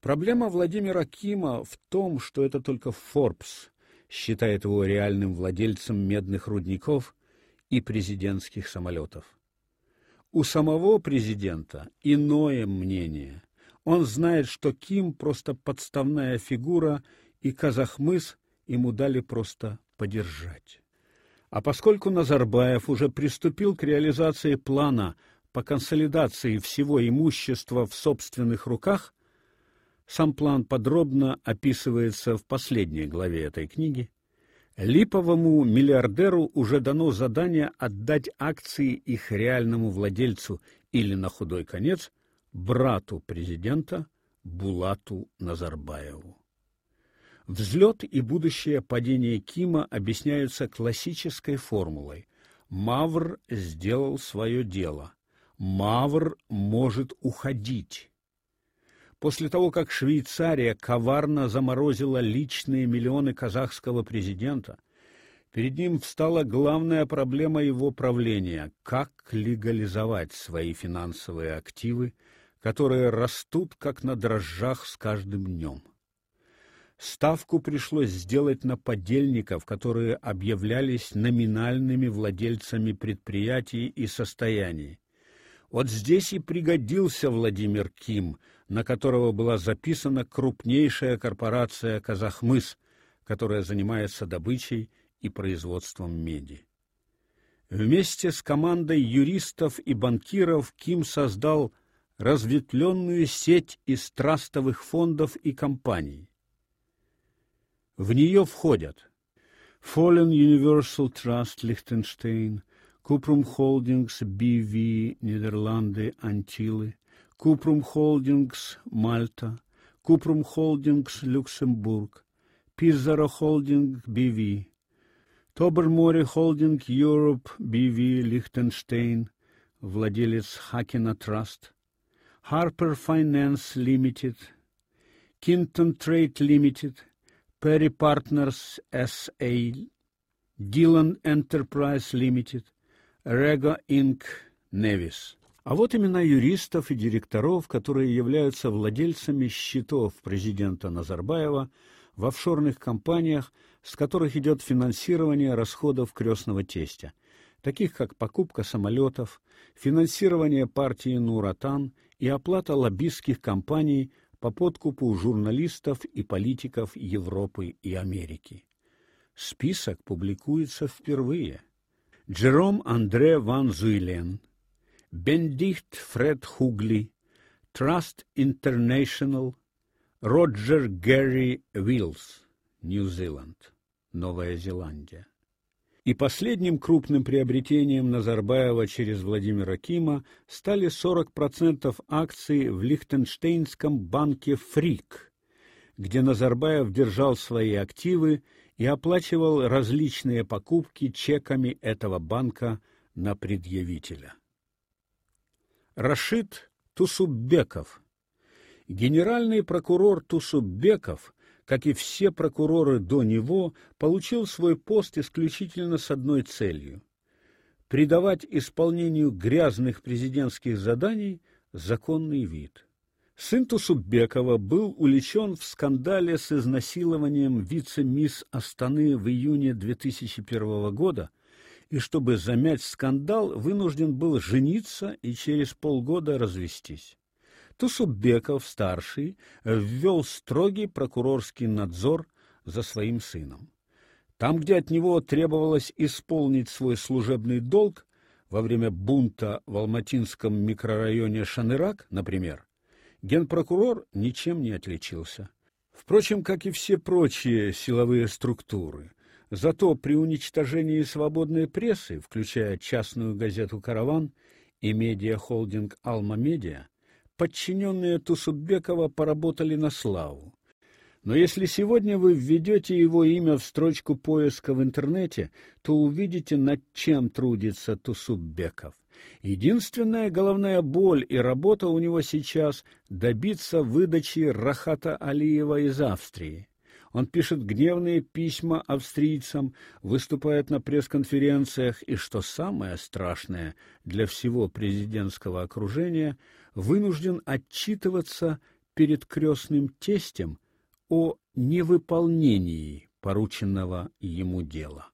Проблема Владимира Кима в том, что это только Forbes считает его реальным владельцем медных рудников и президентских самолетов. У самого президента иное мнение. Он знает, что Ким просто подставная фигура, и Казахмыс ему дали просто подержать. А поскольку Назарбаев уже приступил к реализации плана по консолидации всего имущества в собственных руках, сам план подробно описывается в последней главе этой книги. Липовому миллиардеру уже дано задание отдать акции их реальному владельцу или на худой конец брату президента Булату Назарбаеву. Взлет и будущее падение Кима объясняются классической формулой: Мавр сделал свое дело. Мавр может уходить. После того, как Швейцария коварно заморозила личные миллионы казахского президента, перед ним встала главная проблема его правления как легализовать свои финансовые активы, которые растут как на дрожжах с каждым днем. Ставку пришлось сделать на подельников, которые объявлялись номинальными владельцами предприятий и состояний. Вот здесь и пригодился Владимир Ким, на которого была записана крупнейшая корпорация Казахмыс, которая занимается добычей и производством меди. Вместе с командой юристов и банкиров Ким создал разветвленную сеть из трастовых фондов и компаний. В нее входят Fallen Universal Trust Liechtenstein, Cuprum Holdings BV Нидерланды, Антилы, Cuprum Holdings Мальта, Cuprum Holdings Люксембург, Pizarro Holding BV, Тоберморе Holding Europe BV Лихтенштейн, владелец Хакена Траст, Harper Finance Limited, Кинтон Trade Limited, Perry Partners SA, Dillon Enterprise Limited, Rega Inc. Nevis. А вот имена юристов и директоров, которые являются владельцами счетов президента Назарбаева в офшорных компаниях, с которых идет финансирование расходов крестного тестя, таких как покупка самолетов, финансирование партии Нуратан и оплата лоббистских кампаний по подкупу журналистов и политиков Европы и Америки. Список публикуется впервые. Джером Андре ван Зуйлен, Бендикт Фред Хугли, Trust International, Роджер Гэри Уиллс, Нью-Зеланд, Новая Зеландия. И последним крупным приобретением Назарбаева через Владимира Кима стали 40% акций в Лихтенштейнском банке Фрик, где Назарбаев держал свои активы и оплачивал различные покупки чеками этого банка на предъявителя. Рашид Тусуббеков. Генеральный прокурор Тусуббеков, как и все прокуроры до него, получил свой пост исключительно с одной целью придавать исполнению грязных президентских заданий законный вид. Сын Тусуббекова был уличен в скандале с изнасилованием вице-мисс Астаны в июне 2001 года и чтобы замять скандал, вынужден был жениться и через полгода развестись. Тусубеков старший ввел строгий прокурорский надзор за своим сыном. Там, где от него требовалось исполнить свой служебный долг во время бунта в Алматинском микрорайоне Шанырак, например, генпрокурор ничем не отличился. Впрочем, как и все прочие силовые структуры, Зато при уничтожении свободной прессы, включая частную газету Караван и медиахолдинг Алма-Медиа, подчиненные Тусуббекова поработали на славу. Но если сегодня вы введете его имя в строчку поиска в интернете, то увидите, над чем трудится Тусуббеков. Единственная головная боль и работа у него сейчас добиться выдачи Рахата Алиева из Австрии. Он пишет гневные письма австрийцам, выступает на пресс-конференциях и, что самое страшное для всего президентского окружения, вынужден отчитываться перед крестным тестем о невыполнении порученного ему дела.